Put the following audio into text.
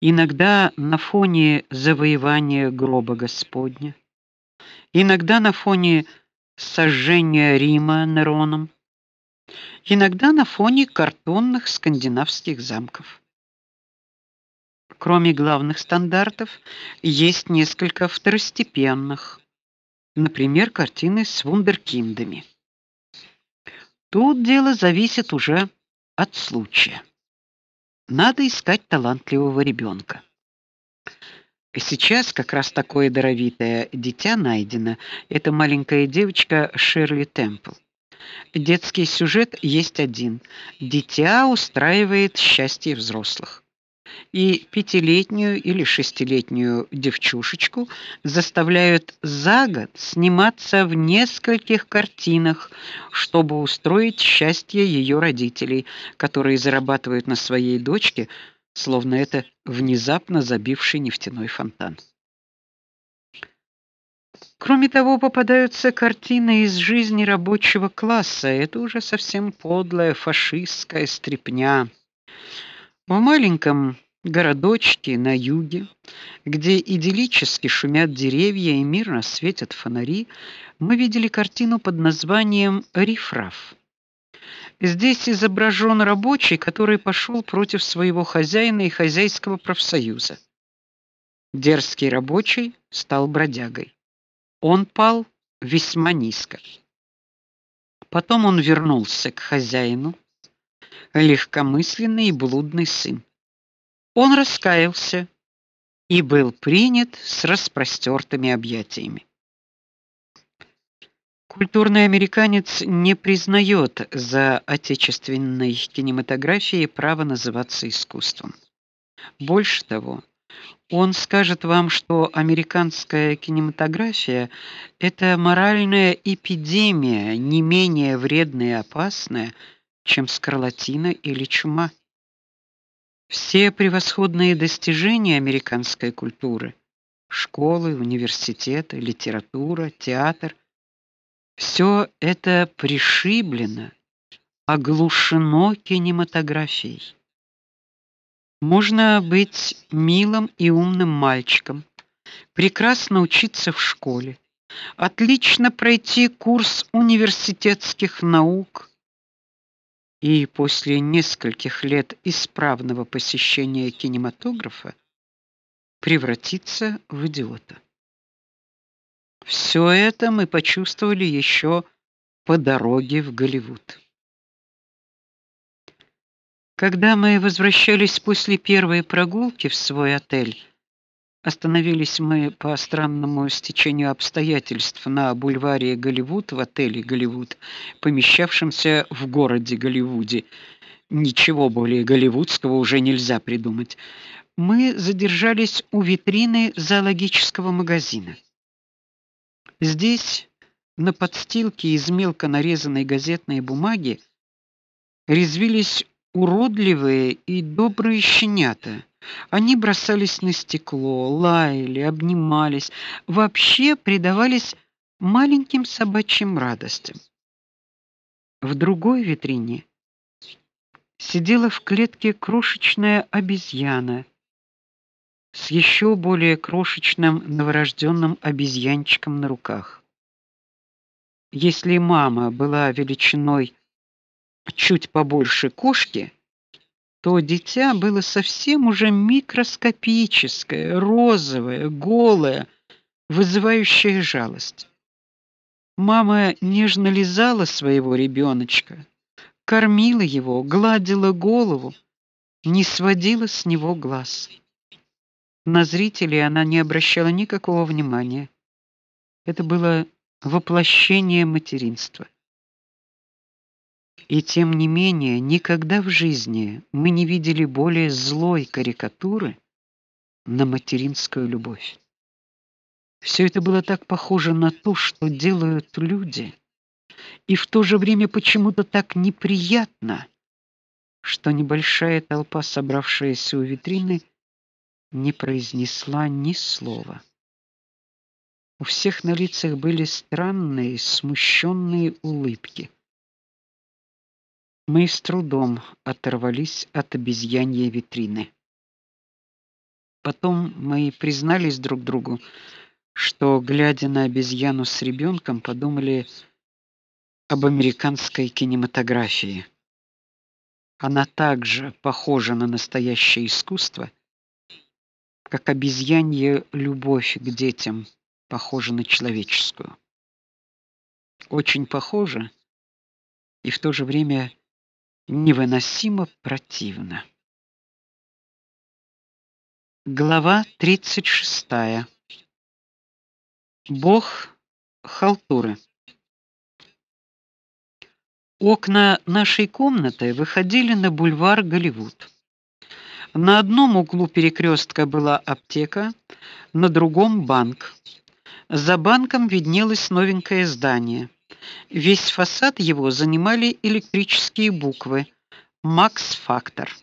иногда на фоне завоевания гроба Господня, иногда на фоне сожжения Рима Нероном, иногда на фоне картонных скандинавских замков. Кроме главных стандартов, есть несколько второстепенных. Например, картины с вундеркиндами. Тут дело зависит уже от случая. Надо искать талантливого ребенка. Сейчас как раз такое даровитое дитя найдено. Это маленькая девочка Шерли Темпл. Детский сюжет есть один. Дитя устраивает счастье взрослых и пятилетнюю или шестилетнюю девчушечку заставляют за год сниматься в нескольких картинах, чтобы устроить счастье ее родителей, которые зарабатывают на своей дочке, словно это внезапно забивший нефтяной фонтан. Кроме того, попадаются картины из жизни рабочего класса. Это уже совсем подлая фашистская стряпня. В маленьком городочке на юге, где идиллически шумят деревья и мирно светят фонари, мы видели картину под названием Рифраф. Здесь изображен рабочий, который пошел против своего хозяина и хозяйского профсоюза. Дерзкий рабочий стал бродягой. Он пал весьма низко. Потом он вернулся к хозяину, легкомысленный и блудный сын. Он раскаялся и был принят с распростертыми объятиями. Культурный американец не признает за отечественной кинематографией право называться искусством. Больше того, он скажет вам, что американская кинематография это моральная эпидемия, не менее вредная и опасная, чем скарлатина или чума. Все превосходные достижения американской культуры школы, университеты, литература, театр все это пришиблено, оглушено кинематографией. Можно быть милым и умным мальчиком, прекрасно учиться в школе, отлично пройти курс университетских наук, и после нескольких лет исправного посещения кинематографа превратиться в идиота. Все это мы почувствовали еще по дороге в Голливуд. Когда мы возвращались после первой прогулки в свой отель, Остановились мы по странному стечению обстоятельств на бульваре Голливуд в отеле Голливуд, помещавшемся в городе Голливуде. Ничего более голливудского уже нельзя придумать. Мы задержались у витрины зоологического магазина. Здесь на подстилке из мелко нарезанной газетной бумаги резвились уродливые и добрые щенята они бросались на стекло, лаяли, обнимались, вообще предавались маленьким собачьим радостям. В другой витрине сидела в клетке крошечная обезьяна с еще более крошечным новорожденным обезьянчиком на руках. Если мама была величиной чуть побольше кошки, то дитя было совсем уже микроскопическое, розовое, голое, вызывающее жалость. Мама нежно лизала своего ребеночка, кормила его, гладила голову, не сводила с него глаз. На зрителей она не обращала никакого внимания. Это было воплощение материнства. И тем не менее, никогда в жизни мы не видели более злой карикатуры на материнскую любовь. Все это было так похоже на то, что делают люди, и в то же время почему-то так неприятно, что небольшая толпа, собравшаяся у витрины, не произнесла ни слова. У всех на лицах были странные, смущенные улыбки. Мы с трудом оторвались от обезьяньей витрины. Потом мы признались друг другу, что глядя на обезьяну с ребенком, подумали об американской кинематографии. Она также похожа на настоящее искусство, как обезьянья любовь к детям похожа на человеческую. Очень похожа и в то же время невыносимо противно. Глава 36. Бог халтуры. Окна нашей комнаты выходили на бульвар Голливуд. На одном углу перекрестка была аптека, на другом банк. За банком виднелось новенькое здание. Весь фасад его занимали электрические буквы Макс Фактор.